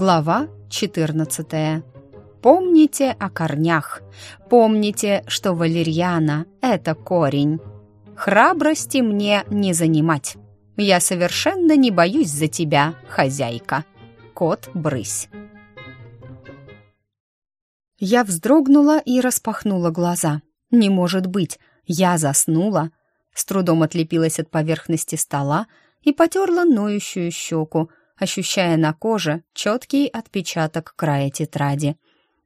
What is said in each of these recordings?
Глава 14. Помните о корнях. Помните, что валерьяна — это корень. Храбрости мне не занимать. Я совершенно не боюсь за тебя, хозяйка. Кот-брысь. Я вздрогнула и распахнула глаза. Не может быть, я заснула. С трудом отлепилась от поверхности стола и потерла ноющую щеку, ощущая на коже четкий отпечаток края тетради.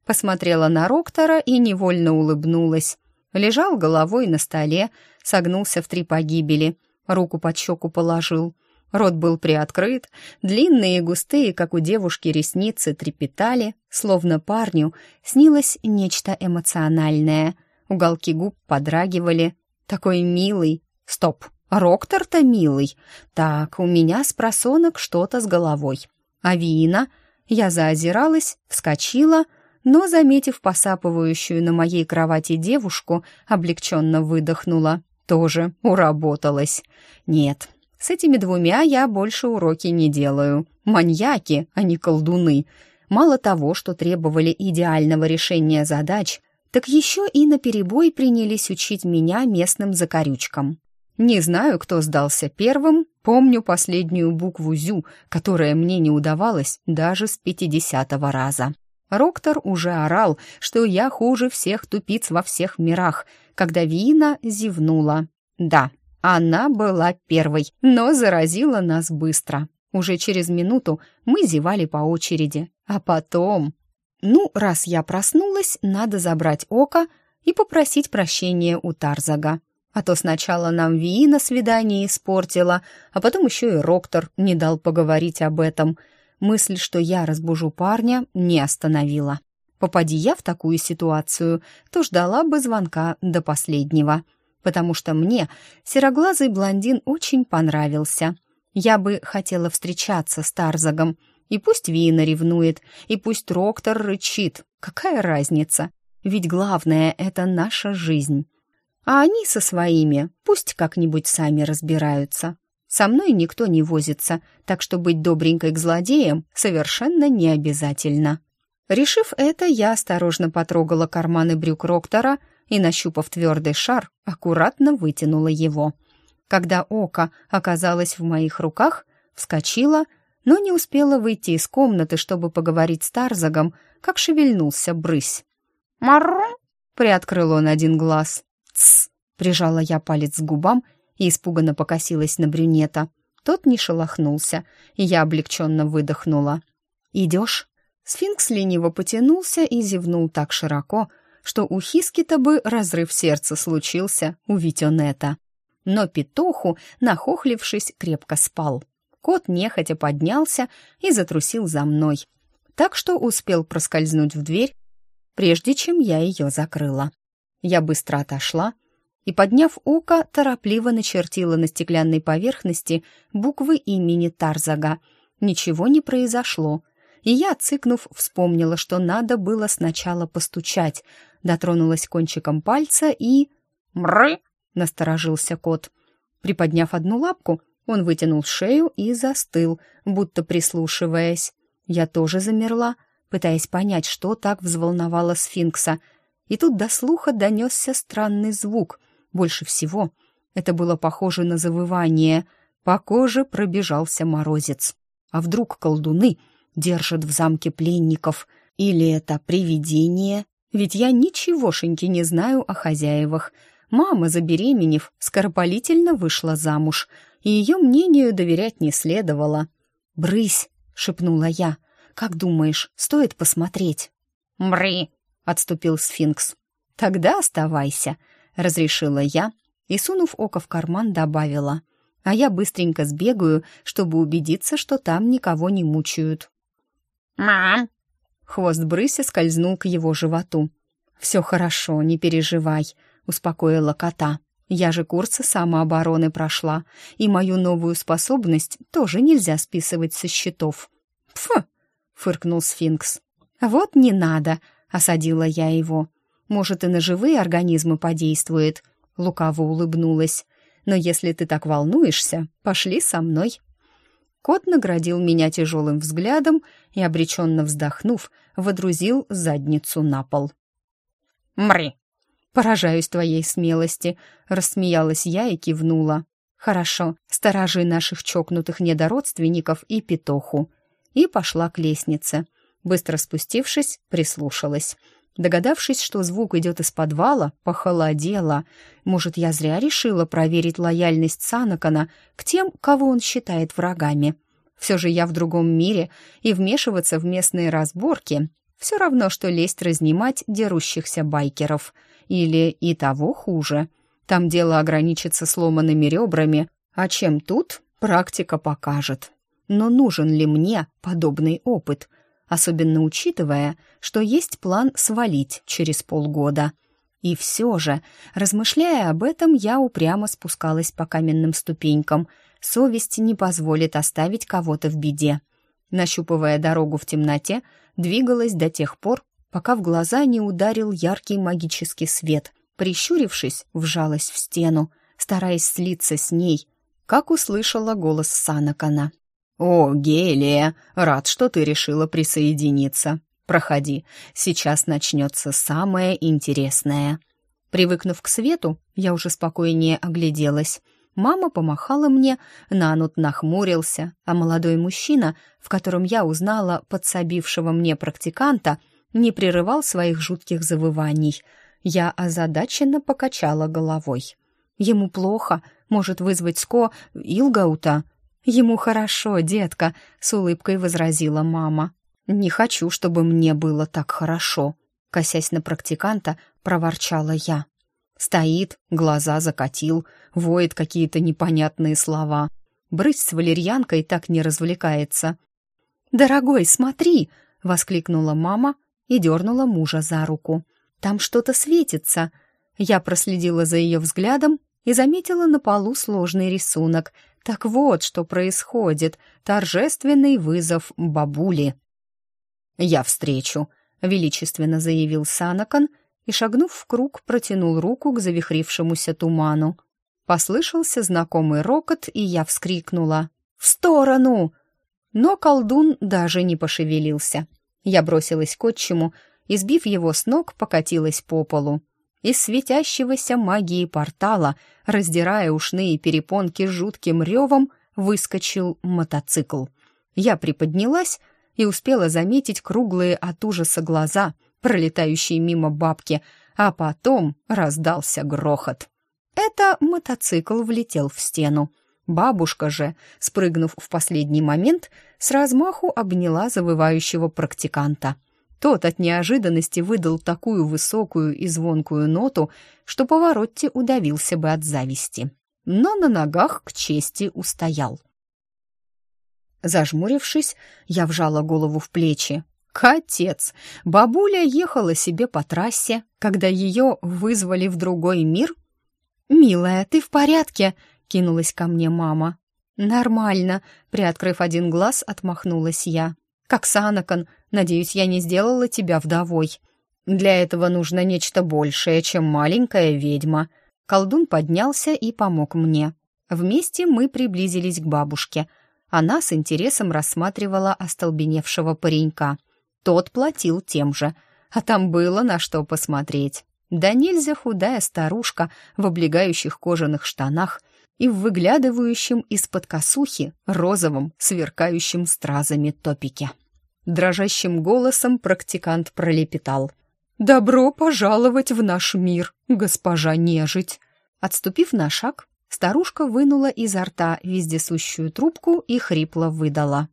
Посмотрела на Роктора и невольно улыбнулась. Лежал головой на столе, согнулся в три погибели, руку под щеку положил. Рот был приоткрыт, длинные и густые, как у девушки, ресницы трепетали, словно парню снилось нечто эмоциональное. Уголки губ подрагивали. Такой милый. Стоп, Роктор-то милый. Так, у меня с просонок что-то с головой. А Вина? Я заозиралась, вскочила, но, заметив посапывающую на моей кровати девушку, облегченно выдохнула. Тоже уработалась. Нет, с этими двумя я больше уроки не делаю. Маньяки, а не колдуны. Мало того, что требовали идеального решения задач, так еще и наперебой принялись учить меня местным закорючкам. Не знаю, кто сдался первым, помню последнюю букву «зю», которая мне не удавалась даже с пятидесятого раза. Роктор уже орал, что я хуже всех тупиц во всех мирах, когда Вина зевнула. Да, она была первой, но заразила нас быстро. Уже через минуту мы зевали по очереди. А потом... Ну, раз я проснулась, надо забрать око и попросить прощения у Тарзага. А то сначала нам Ви на свидание испортила, а потом еще и Роктор не дал поговорить об этом. Мысль, что я разбужу парня, не остановила. Попади я в такую ситуацию, то ждала бы звонка до последнего, потому что мне сероглазый блондин очень понравился. Я бы хотела встречаться с Тарзагом, и пусть Вина ревнует, и пусть Роктор рычит. Какая разница? Ведь главное — это наша жизнь. А они со своими пусть как-нибудь сами разбираются. Со мной никто не возится, так что быть добренькой к злодеям совершенно не обязательно. Решив это, я осторожно потрогала карманы брюк Роктора и, нащупав твердый шар, аккуратно вытянула его. Когда око оказалось в моих руках, вскочила, но не успела выйти из комнаты, чтобы поговорить с Тарзагом, как шевельнулся брысь. «Марру!» — приоткрыл он один глаз. «Тсс!» — прижала я палец к губам и испуганно покосилась на брюнета. Тот не шелохнулся, и я облегченно выдохнула. «Идешь?» Сфинкс лениво потянулся и зевнул так широко, что у Хиски-то бы разрыв сердца случился, увидь он это. Но петуху, нахохлившись, крепко спал. Кот нехотя поднялся и затрусил за мной, так что успел проскользнуть в дверь, прежде чем я ее закрыла. Я быстро отошла и, подняв око, торопливо начертила на стеклянной поверхности буквы имени Тарзага. Ничего не произошло, и я, цыкнув, вспомнила, что надо было сначала постучать, дотронулась кончиком пальца и... «Мры!» — насторожился кот. Приподняв одну лапку, он вытянул шею и застыл, будто прислушиваясь. Я тоже замерла, пытаясь понять, что так взволновало сфинкса — и тут до слуха донесся странный звук. Больше всего это было похоже на завывание. По коже пробежался морозец. А вдруг колдуны держат в замке пленников? Или это привидение? Ведь я ничегошеньки не знаю о хозяевах. Мама, забеременев, скоропалительно вышла замуж, и ее мнению доверять не следовало. «Брысь!» — шепнула я. «Как думаешь, стоит посмотреть?» «Мри!» — отступил сфинкс. «Тогда оставайся», — разрешила я и, сунув око в карман, добавила. «А я быстренько сбегаю, чтобы убедиться, что там никого не мучают». «Мам!» Хвост брыся скользнул к его животу. «Все хорошо, не переживай», — успокоила кота. «Я же курсы самообороны прошла, и мою новую способность тоже нельзя списывать со счетов». «Фу!» — фыркнул сфинкс. «Вот не надо», осадила я его. Может, и на живые организмы подействует. Лукаво улыбнулась. Но если ты так волнуешься, пошли со мной. Кот наградил меня тяжелым взглядом и, обреченно вздохнув, водрузил задницу на пол. «Мри!» «Поражаюсь твоей смелости», — рассмеялась я и кивнула. «Хорошо, сторожи наших чокнутых недородственников и петоху». И пошла к лестнице. Быстро спустившись, прислушалась. Догадавшись, что звук идет из подвала, похолодела. Может, я зря решила проверить лояльность Санакана к тем, кого он считает врагами. Все же я в другом мире, и вмешиваться в местные разборки все равно, что лезть разнимать дерущихся байкеров. Или и того хуже. Там дело ограничится сломанными ребрами, а чем тут, практика покажет. Но нужен ли мне подобный опыт — особенно учитывая, что есть план свалить через полгода. И все же, размышляя об этом, я упрямо спускалась по каменным ступенькам. Совесть не позволит оставить кого-то в беде. Нащупывая дорогу в темноте, двигалась до тех пор, пока в глаза не ударил яркий магический свет. Прищурившись, вжалась в стену, стараясь слиться с ней, как услышала голос Санакана. «О, Гелия, рад, что ты решила присоединиться. Проходи, сейчас начнется самое интересное». Привыкнув к свету, я уже спокойнее огляделась. Мама помахала мне, Нанут нахмурился, а молодой мужчина, в котором я узнала подсобившего мне практиканта, не прерывал своих жутких завываний. Я озадаченно покачала головой. Ему плохо, может вызвать Ско Илгаута. «Ему хорошо, детка», — с улыбкой возразила мама. «Не хочу, чтобы мне было так хорошо», — косясь на практиканта, проворчала я. Стоит, глаза закатил, воет какие-то непонятные слова. Брысь с валерьянкой так не развлекается. «Дорогой, смотри!» — воскликнула мама и дернула мужа за руку. «Там что-то светится». Я проследила за ее взглядом и заметила на полу сложный рисунок — так вот, что происходит. Торжественный вызов бабули. «Я встречу», — величественно заявил Санакан и, шагнув в круг, протянул руку к завихрившемуся туману. Послышался знакомый рокот, и я вскрикнула. «В сторону!» Но колдун даже не пошевелился. Я бросилась к отчиму и, сбив его с ног, покатилась по полу. Из светящегося магии портала, раздирая ушные перепонки жутким ревом, выскочил мотоцикл. Я приподнялась и успела заметить круглые от ужаса глаза, пролетающие мимо бабки, а потом раздался грохот. Это мотоцикл влетел в стену. Бабушка же, спрыгнув в последний момент, с размаху обняла завывающего практиканта — тот от неожиданности выдал такую высокую и звонкую ноту, что Поворотти удавился бы от зависти. Но на ногах к чести устоял. Зажмурившись, я вжала голову в плечи. Катец! Бабуля ехала себе по трассе, когда ее вызвали в другой мир? «Милая, ты в порядке?» — кинулась ко мне мама. «Нормально», — приоткрыв один глаз, отмахнулась я. «Как Санакан, Надеюсь, я не сделала тебя вдовой. Для этого нужно нечто большее, чем маленькая ведьма». Колдун поднялся и помог мне. Вместе мы приблизились к бабушке. Она с интересом рассматривала остолбеневшего паренька. Тот платил тем же, а там было на что посмотреть. Да нельзя худая старушка в облегающих кожаных штанах и в выглядывающем из-под косухи розовом, сверкающем стразами топике. Дрожащим голосом практикант пролепетал. «Добро пожаловать в наш мир, госпожа нежить!» Отступив на шаг, старушка вынула изо рта вездесущую трубку и хрипло выдала.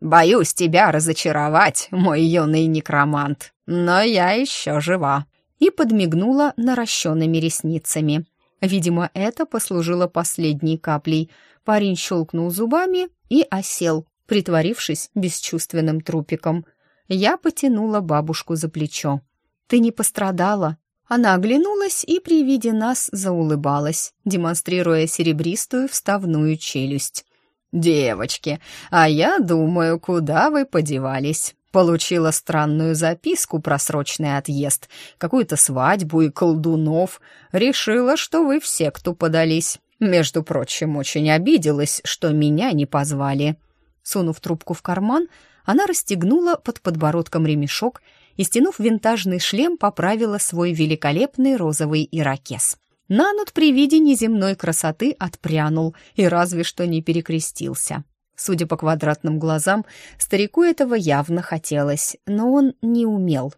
«Боюсь тебя разочаровать, мой юный некромант, но я еще жива!» И подмигнула наращенными ресницами. Видимо, это послужило последней каплей. Парень щелкнул зубами и осел, притворившись бесчувственным трупиком. Я потянула бабушку за плечо. «Ты не пострадала?» Она оглянулась и при виде нас заулыбалась, демонстрируя серебристую вставную челюсть. «Девочки, а я думаю, куда вы подевались?» Получила странную записку про срочный отъезд, какую-то свадьбу и колдунов. Решила, что вы все, кто подались. Между прочим, очень обиделась, что меня не позвали». Сунув трубку в карман, она расстегнула под подбородком ремешок и, стянув винтажный шлем, поправила свой великолепный розовый ирокез. Нанут при виде неземной красоты отпрянул и разве что не перекрестился. Судя по квадратным глазам, старику этого явно хотелось, но он не умел.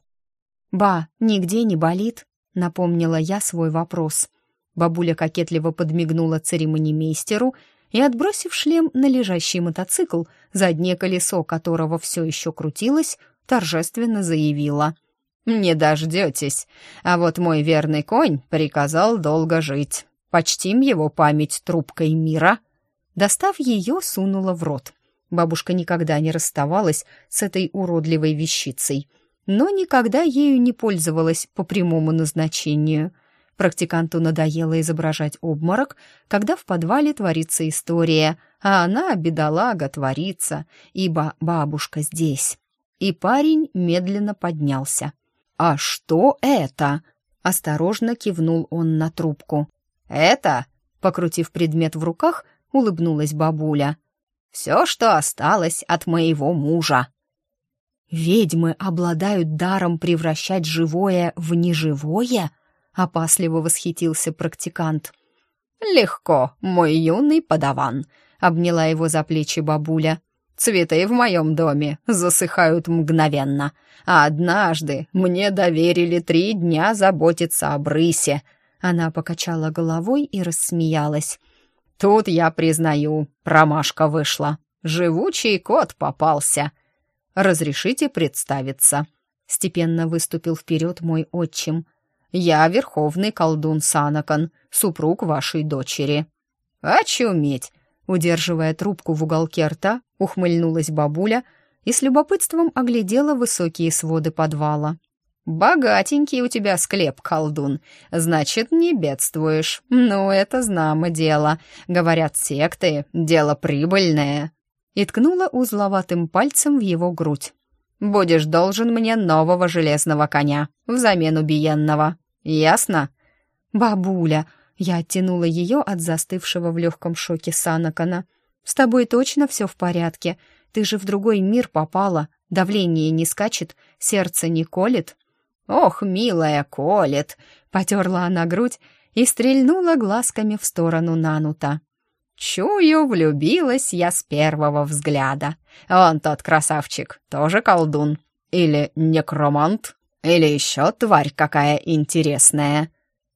«Ба, нигде не болит?» — напомнила я свой вопрос. Бабуля кокетливо подмигнула церемонимейстеру и, отбросив шлем на лежащий мотоцикл, заднее колесо которого все еще крутилось, торжественно заявила. «Не дождетесь, а вот мой верный конь приказал долго жить. Почтим его память трубкой мира». Достав ее, сунула в рот. Бабушка никогда не расставалась с этой уродливой вещицей, но никогда ею не пользовалась по прямому назначению — Практиканту надоело изображать обморок, когда в подвале творится история, а она, бедолага, творится, ибо бабушка здесь. И парень медленно поднялся. «А что это?» — осторожно кивнул он на трубку. «Это?» — покрутив предмет в руках, улыбнулась бабуля. «Все, что осталось от моего мужа». «Ведьмы обладают даром превращать живое в неживое?» Опасливо восхитился практикант. «Легко, мой юный подаван», — обняла его за плечи бабуля. «Цветы в моем доме засыхают мгновенно, а однажды мне доверили три дня заботиться о брысе». Она покачала головой и рассмеялась. «Тут я признаю, промашка вышла. Живучий кот попался. Разрешите представиться?» Степенно выступил вперед мой отчим. Я верховный колдун Санакан, супруг вашей дочери». «Очуметь!» Удерживая трубку в уголке рта, ухмыльнулась бабуля и с любопытством оглядела высокие своды подвала. «Богатенький у тебя склеп, колдун. Значит, не бедствуешь. Ну, это знамо дело. Говорят, секты — дело прибыльное». И ткнула узловатым пальцем в его грудь. «Будешь должен мне нового железного коня взамен убиенного. Ясно?» «Бабуля!» Я оттянула ее от застывшего в легком шоке Санакана. «С тобой точно все в порядке? Ты же в другой мир попала. Давление не скачет, сердце не колет?» «Ох, милая, колет!» — потерла она грудь и стрельнула глазками в сторону Нанута. «Чую, влюбилась я с первого взгляда. Он тот красавчик, тоже колдун. Или некромант?» Или еще тварь какая интересная?»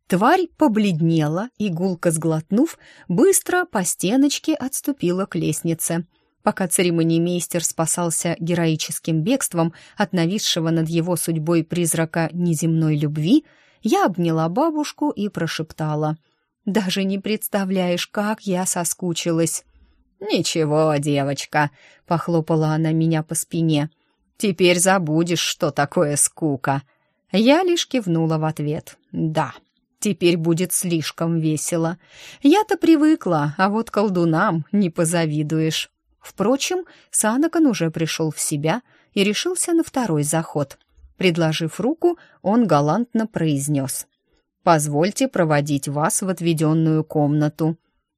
Тварь побледнела и, гулко сглотнув, быстро по стеночке отступила к лестнице. Пока церемониймейстер спасался героическим бегством от нависшего над его судьбой призрака неземной любви, я обняла бабушку и прошептала. «Даже не представляешь, как я соскучилась!» «Ничего, девочка!» — похлопала она меня по спине. Теперь забудешь, что такое скука». Я лишь кивнула в ответ. «Да, теперь будет слишком весело. Я-то привыкла, а вот колдунам не позавидуешь». Впрочем, Санакан уже пришел в себя и решился на второй заход. Предложив руку, он галантно произнес. «Позвольте проводить вас в отведенную комнату».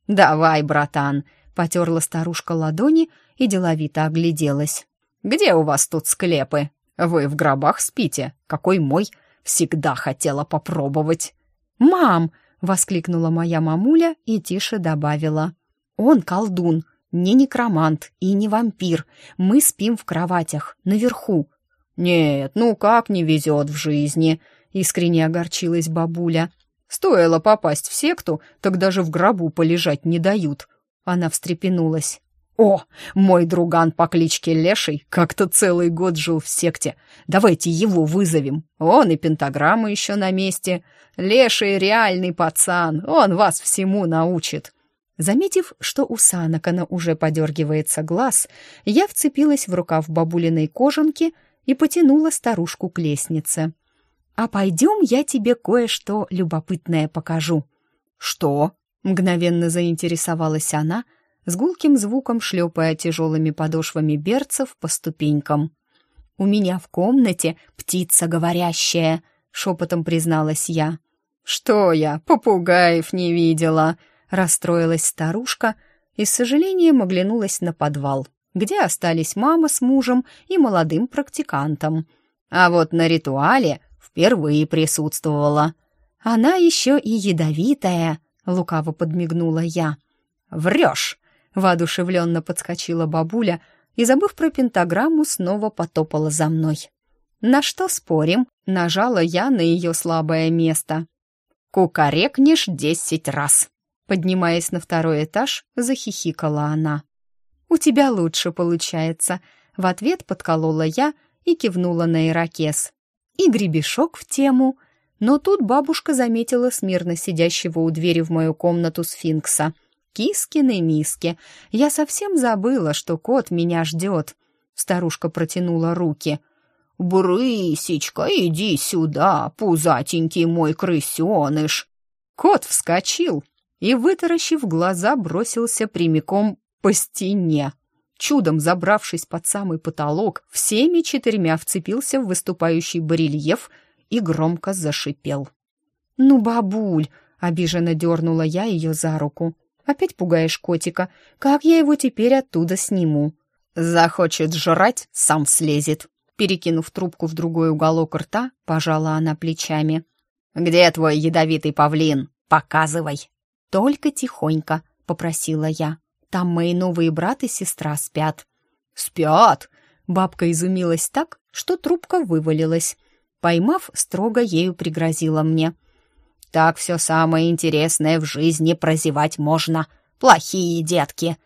«Давай, братан», — потерла старушка ладони и деловито огляделась. Где у вас тут склепы? Вы в гробах спите? Какой мой? Всегда хотела попробовать». «Мам!» — воскликнула моя мамуля и тише добавила. «Он колдун, не некромант и не вампир. Мы спим в кроватях, наверху». «Нет, ну как не везет в жизни!» — искренне огорчилась бабуля. «Стоило попасть в секту, так даже в гробу полежать не дают». Она встрепенулась. «О, мой друган по кличке Леший как-то целый год жил в секте. Давайте его вызовем. Он и пентаграмма еще на месте. Леший реальный пацан, он вас всему научит». Заметив, что у Санакана уже подергивается глаз, я вцепилась в рукав бабулиной кожанки и потянула старушку к лестнице. «А пойдем, я тебе кое-что любопытное покажу». «Что?» — мгновенно заинтересовалась она — с гулким звуком шлепая тяжелыми подошвами берцев по ступенькам. «У меня в комнате птица говорящая», — шепотом призналась я. «Что я, попугаев не видела?» — Расстроилась старушка и с сожалением оглянулась на подвал, где остались мама с мужем и молодым практикантом. А вот на ритуале впервые присутствовала. Она еще и ядовитая, лукаво подмигнула я. Врешь! воодушевленно подскочила бабуля и, забыв про пентаграмму, снова потопала за мной. На что спорим? Нажала я на ее слабое место. «Кукарекнешь десять раз!» Поднимаясь на второй этаж, захихикала она. «У тебя лучше получается», — в ответ подколола я и кивнула на ирокез. И гребешок в тему. Но тут бабушка заметила смирно сидящего у двери в мою комнату сфинкса. Кискины миски. Я совсем забыла, что кот меня ждет. Старушка протянула руки — «Брысечка, иди сюда, пузатенький мой крысеныш!» Кот вскочил и, вытаращив глаза, бросился прямиком по стене. Чудом забравшись под самый потолок, всеми четырьмя вцепился в выступающий барельеф и громко зашипел. «Ну, бабуль!» — обиженно дернула я ее за руку. «Опять пугаешь котика. Как я его теперь оттуда сниму?» «Захочет жрать, сам слезет», Перекинув трубку в другой уголок рта, пожала она плечами. «Где твой ядовитый павлин? Показывай!» «Только тихонько», — попросила я. «Там мои новые брат и сестра спят». «Спят?» Бабка изумилась так, что трубка вывалилась. Поймав, строго ею пригрозила мне. «Так все самое интересное в жизни прозевать можно. Плохие детки!»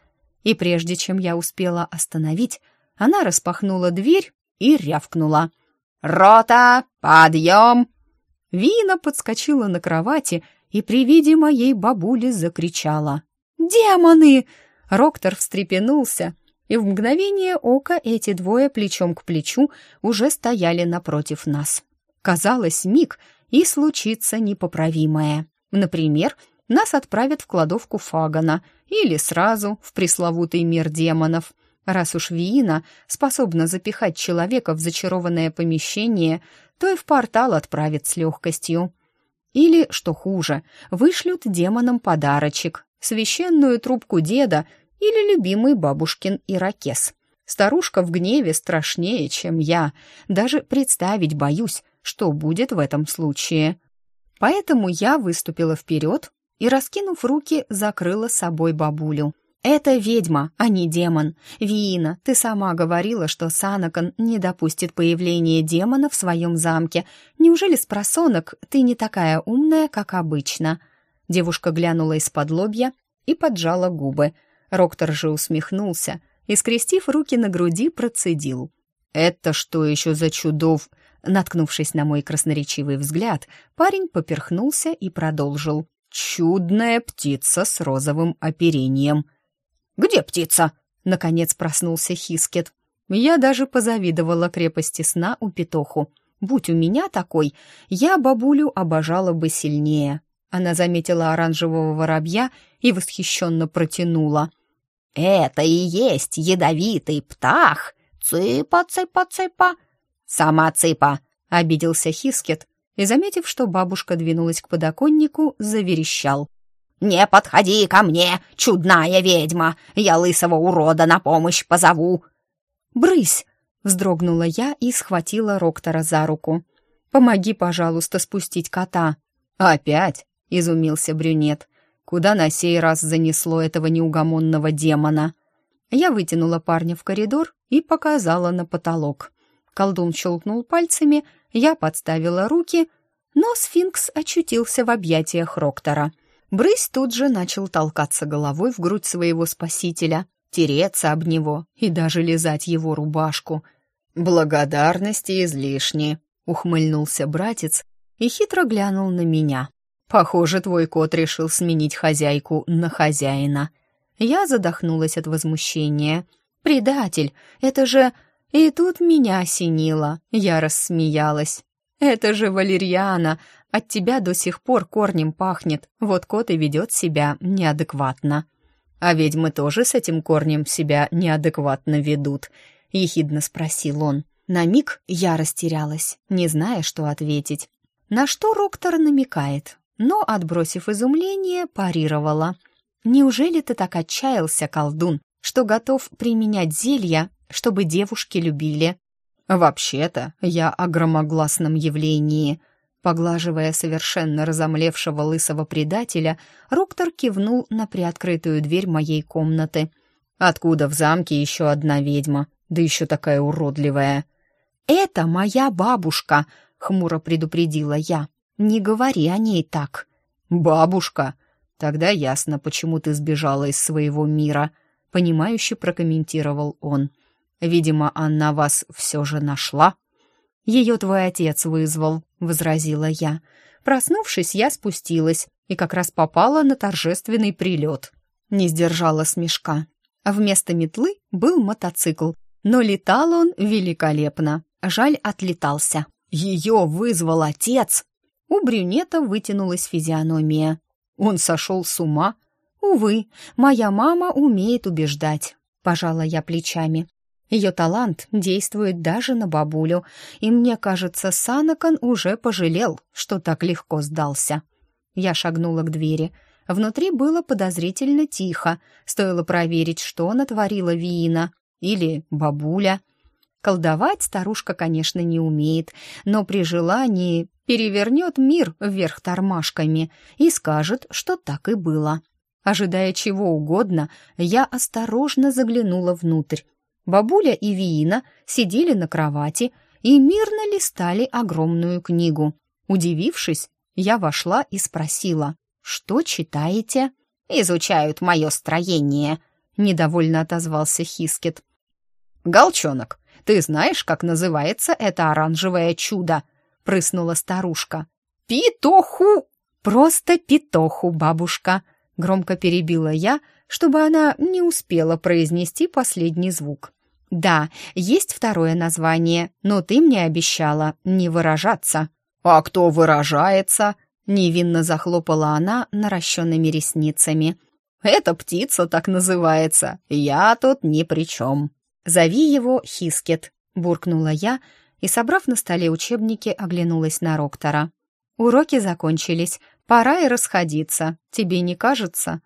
И прежде чем я успела остановить, она распахнула дверь и рявкнула. «Рота, подъем!» Вина подскочила на кровати и при виде моей бабули закричала. «Демоны!» Роктор встрепенулся, и в мгновение ока эти двое плечом к плечу уже стояли напротив нас. Казалось, миг, и случится непоправимое. Например, нас отправят в кладовку Фагана или сразу в пресловутый мир демонов — Раз уж Виина способна запихать человека в зачарованное помещение, то и в портал отправит с легкостью. Или, что хуже, вышлют демонам подарочек, священную трубку деда или любимый бабушкин ирокез. Старушка в гневе страшнее, чем я. Даже представить боюсь, что будет в этом случае. Поэтому я выступила вперед и, раскинув руки, закрыла собой бабулю. «Это ведьма, а не демон. Виина, ты сама говорила, что Санакан не допустит появления демона в своем замке. Неужели с просонок ты не такая умная, как обычно?» Девушка глянула из-под лобья и поджала губы. Роктор же усмехнулся и, скрестив руки на груди, процедил. «Это что еще за чудов?» Наткнувшись на мой красноречивый взгляд, парень поперхнулся и продолжил. «Чудная птица с розовым оперением». «Где птица?» — наконец проснулся Хискет. Я даже позавидовала крепости сна у петуху. Будь у меня такой, я бабулю обожала бы сильнее. Она заметила оранжевого воробья и восхищенно протянула. «Это и есть ядовитый птах! Цыпа, цыпа, цыпа!» «Сама цыпа!» — обиделся Хискет и, заметив, что бабушка двинулась к подоконнику, заверещал. «Не подходи ко мне, чудная ведьма! Я лысого урода на помощь позову!» «Брысь!» — вздрогнула я и схватила Роктора за руку. «Помоги, пожалуйста, спустить кота». «Опять?» — изумился брюнет. «Куда на сей раз занесло этого неугомонного демона?» Я вытянула парня в коридор и показала на потолок. Колдун щелкнул пальцами, я подставила руки, но сфинкс очутился в объятиях Роктора — Брысь тут же начал толкаться головой в грудь своего спасителя, тереться об него и даже лизать его рубашку. «Благодарности излишни», — ухмыльнулся братец и хитро глянул на меня. «Похоже, твой кот решил сменить хозяйку на хозяина». Я задохнулась от возмущения. «Предатель! Это же...» И тут меня осенило. Я рассмеялась. «Это же валерьяна! От тебя до сих пор корнем пахнет, вот кот и ведет себя неадекватно». «А ведьмы тоже с этим корнем себя неадекватно ведут?» — ехидно спросил он. На миг я растерялась, не зная, что ответить. На что Роктор намекает, но, отбросив изумление, парировала. неужели ты так отчаялся, колдун, что готов применять зелья, чтобы девушки любили?» «Вообще-то я о громогласном явлении», Поглаживая совершенно разомлевшего лысого предателя, Роктор кивнул на приоткрытую дверь моей комнаты. «Откуда в замке еще одна ведьма? Да еще такая уродливая!» «Это моя бабушка!» — хмуро предупредила я. «Не говори о ней так». «Бабушка? Тогда ясно, почему ты сбежала из своего мира», — понимающе прокомментировал он. «Видимо, она вас все же нашла?» «Ее твой отец вызвал», — возразила я. Проснувшись, я спустилась и как раз попала на торжественный прилет. Не сдержала смешка. Вместо метлы был мотоцикл, но летал он великолепно. Жаль, отлетался. Ее вызвал отец. У брюнета вытянулась физиономия. Он сошел с ума. Увы, моя мама умеет убеждать. Пожала я плечами. Ее талант действует даже на бабулю, и мне кажется, Санакан уже пожалел, что так легко сдался. Я шагнула к двери. Внутри было подозрительно тихо. Стоило проверить, что натворила Виина или бабуля. Колдовать старушка, конечно, не умеет, но при желании перевернет мир вверх тормашками и скажет, что так и было. Ожидая чего угодно, я осторожно заглянула внутрь. Бабуля и Виина сидели на кровати и мирно листали огромную книгу. Удивившись, я вошла и спросила, «Что читаете?» «Изучают мое строение», — недовольно отозвался Хискет. «Галчонок, ты знаешь, как называется это оранжевое чудо?» — прыснула старушка. «Питоху!» «Просто питоху, бабушка!» — громко перебила я, чтобы она не успела произнести последний звук. «Да, есть второе название, но ты мне обещала не выражаться». «А кто выражается?» — невинно захлопала она наращенными ресницами. «Эта птица так называется. Я тут ни при чем». «Зови его Хискет», — буркнула я и, собрав на столе учебники, оглянулась на Роктора. «Уроки закончились. Пора и расходиться. Тебе не кажется?»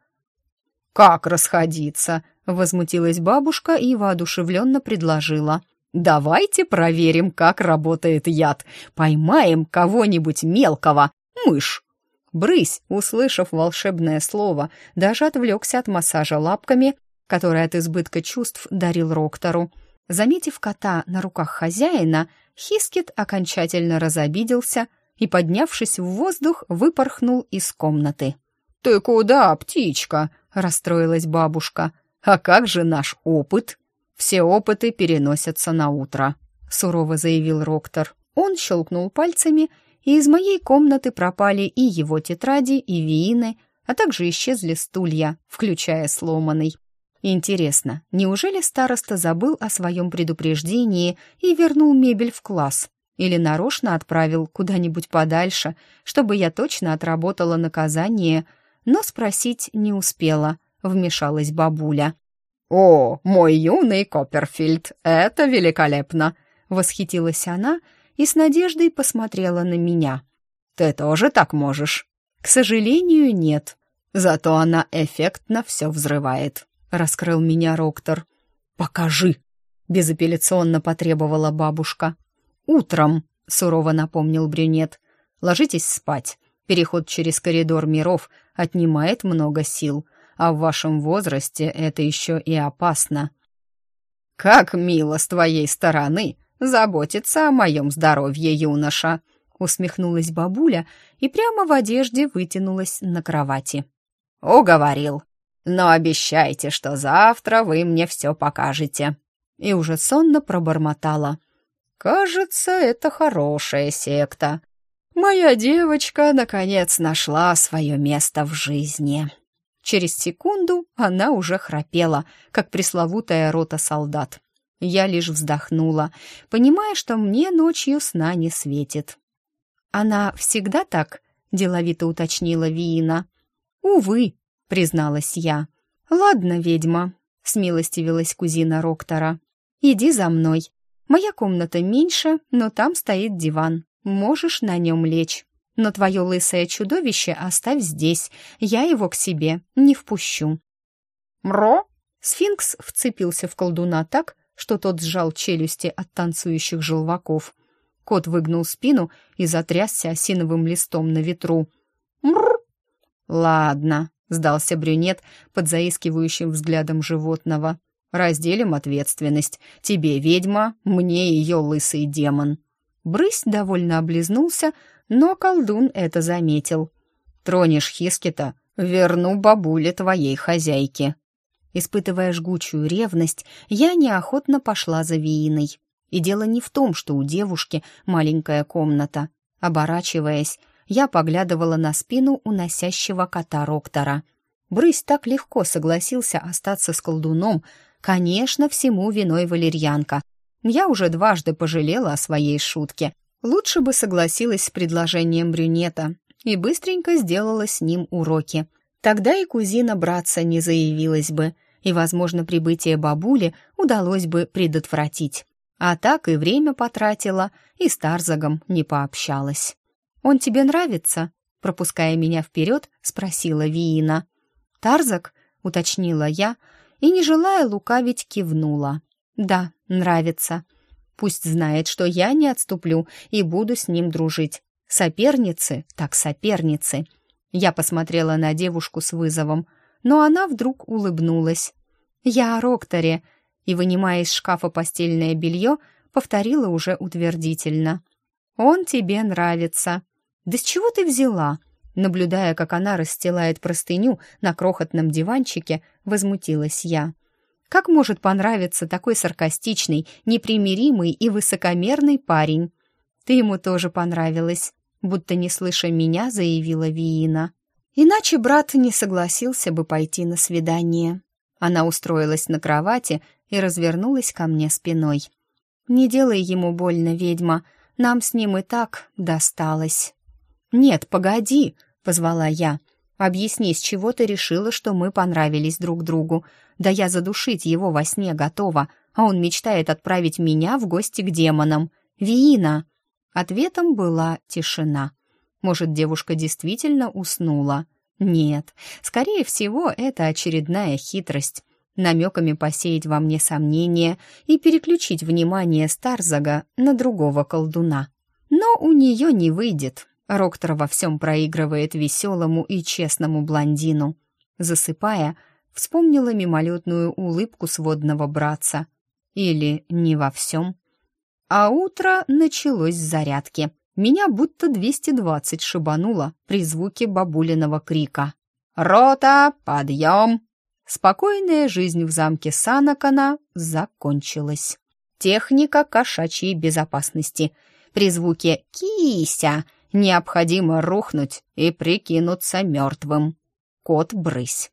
«Как расходиться?» — возмутилась бабушка и воодушевленно предложила. «Давайте проверим, как работает яд. Поймаем кого-нибудь мелкого. Мышь!» Брысь, услышав волшебное слово, даже отвлекся от массажа лапками, который от избытка чувств дарил Роктору. Заметив кота на руках хозяина, Хискет окончательно разобиделся и, поднявшись в воздух, выпорхнул из комнаты. «Ты куда, птичка?» — расстроилась бабушка. «А как же наш опыт?» «Все опыты переносятся на утро», — сурово заявил Роктор. Он щелкнул пальцами, и из моей комнаты пропали и его тетради, и виины, а также исчезли стулья, включая сломанный. Интересно, неужели староста забыл о своем предупреждении и вернул мебель в класс? Или нарочно отправил куда-нибудь подальше, чтобы я точно отработала наказание — но спросить не успела, вмешалась бабуля. «О, мой юный Копперфильд, это великолепно!» Восхитилась она и с надеждой посмотрела на меня. «Ты тоже так можешь?» «К сожалению, нет. Зато она эффектно все взрывает», — раскрыл меня Роктор. «Покажи!» — безапелляционно потребовала бабушка. «Утром», — сурово напомнил брюнет. «Ложитесь спать. Переход через коридор миров отнимает много сил, а в вашем возрасте это еще и опасно. «Как мило с твоей стороны заботиться о моем здоровье, юноша!» усмехнулась бабуля и прямо в одежде вытянулась на кровати. «Уговорил. Но обещайте, что завтра вы мне все покажете». И уже сонно пробормотала. «Кажется, это хорошая секта. Моя девочка, наконец, нашла свое место в жизни. Через секунду она уже храпела, как пресловутая рота солдат. Я лишь вздохнула, понимая, что мне ночью сна не светит. «Она всегда так?» — деловито уточнила Виина. «Увы», — призналась я. «Ладно, ведьма», — смилостивилась кузина Роктора. «Иди за мной. Моя комната меньше, но там стоит диван. Можешь на нем лечь. но твое лысое чудовище оставь здесь, я его к себе не впущу». «Мро?» Сфинкс вцепился в колдуна так, что тот сжал челюсти от танцующих желваков. Кот выгнул спину и затрясся осиновым листом на ветру. «Мррр!» «Ладно», — сдался брюнет под заискивающим взглядом животного. «Разделим ответственность. Тебе ведьма, мне ее лысый демон». Брысь довольно облизнулся, но колдун это заметил. «Тронешь Хискета, верну бабуле твоей хозяйки». Испытывая жгучую ревность, я неохотно пошла за Вииной. И дело не в том, что у девушки маленькая комната. Оборачиваясь, я поглядывала на спину уносящего кота Роктора. Брысь так легко согласился остаться с колдуном. Конечно, всему виной валерьянка. Я уже дважды пожалела о своей шутке. Лучше бы согласилась с предложением брюнета и быстренько сделала с ним уроки. Тогда и кузина братца не заявилась бы, и, возможно, прибытие бабули удалось бы предотвратить. А так и время потратила, и с Тарзагом не пообщалась. «Он тебе нравится?» Пропуская меня вперед, спросила Виина. «Тарзак?» — уточнила я, и, не желая лукавить, кивнула. «Да, нравится. Пусть знает, что я не отступлю и буду с ним дружить. Соперницы, так соперницы». Я посмотрела на девушку с вызовом, но она вдруг улыбнулась. «Я о Рокторе», и, вынимая из шкафа постельное белье, повторила уже утвердительно. «Он тебе нравится». «Да с чего ты взяла?» Наблюдая, как она расстилает простыню на крохотном диванчике, возмутилась я. «Как может понравиться такой саркастичный, непримиримый и высокомерный парень?» «Ты ему тоже понравилась», будто не слыша меня, заявила Виина. «Иначе брат не согласился бы пойти на свидание». Она устроилась на кровати и развернулась ко мне спиной. «Не делай ему больно, ведьма, нам с ним и так досталось». «Нет, погоди», — позвала я. «Объясни, с чего ты решила, что мы понравились друг другу? Да я задушить его во сне готова, а он мечтает отправить меня в гости к демонам. Виина!» Ответом была тишина. Может, девушка действительно уснула? Нет, скорее всего, это очередная хитрость. Намеками посеять во мне сомнения и переключить внимание Старзага на другого колдуна. Но у нее не выйдет, Роктор во всем проигрывает веселому и честному блондину. Засыпая, вспомнила мимолетную улыбку сводного братца. Или не во всем. А утро началось с зарядки. Меня будто 220 шибануло при звуке бабулиного крика. «Рота, подъем!» Спокойная жизнь в замке Санакана закончилась. Техника кошачьей безопасности. При звуке «Кися» необходимо рухнуть и прикинуться мертвым. Кот-брысь.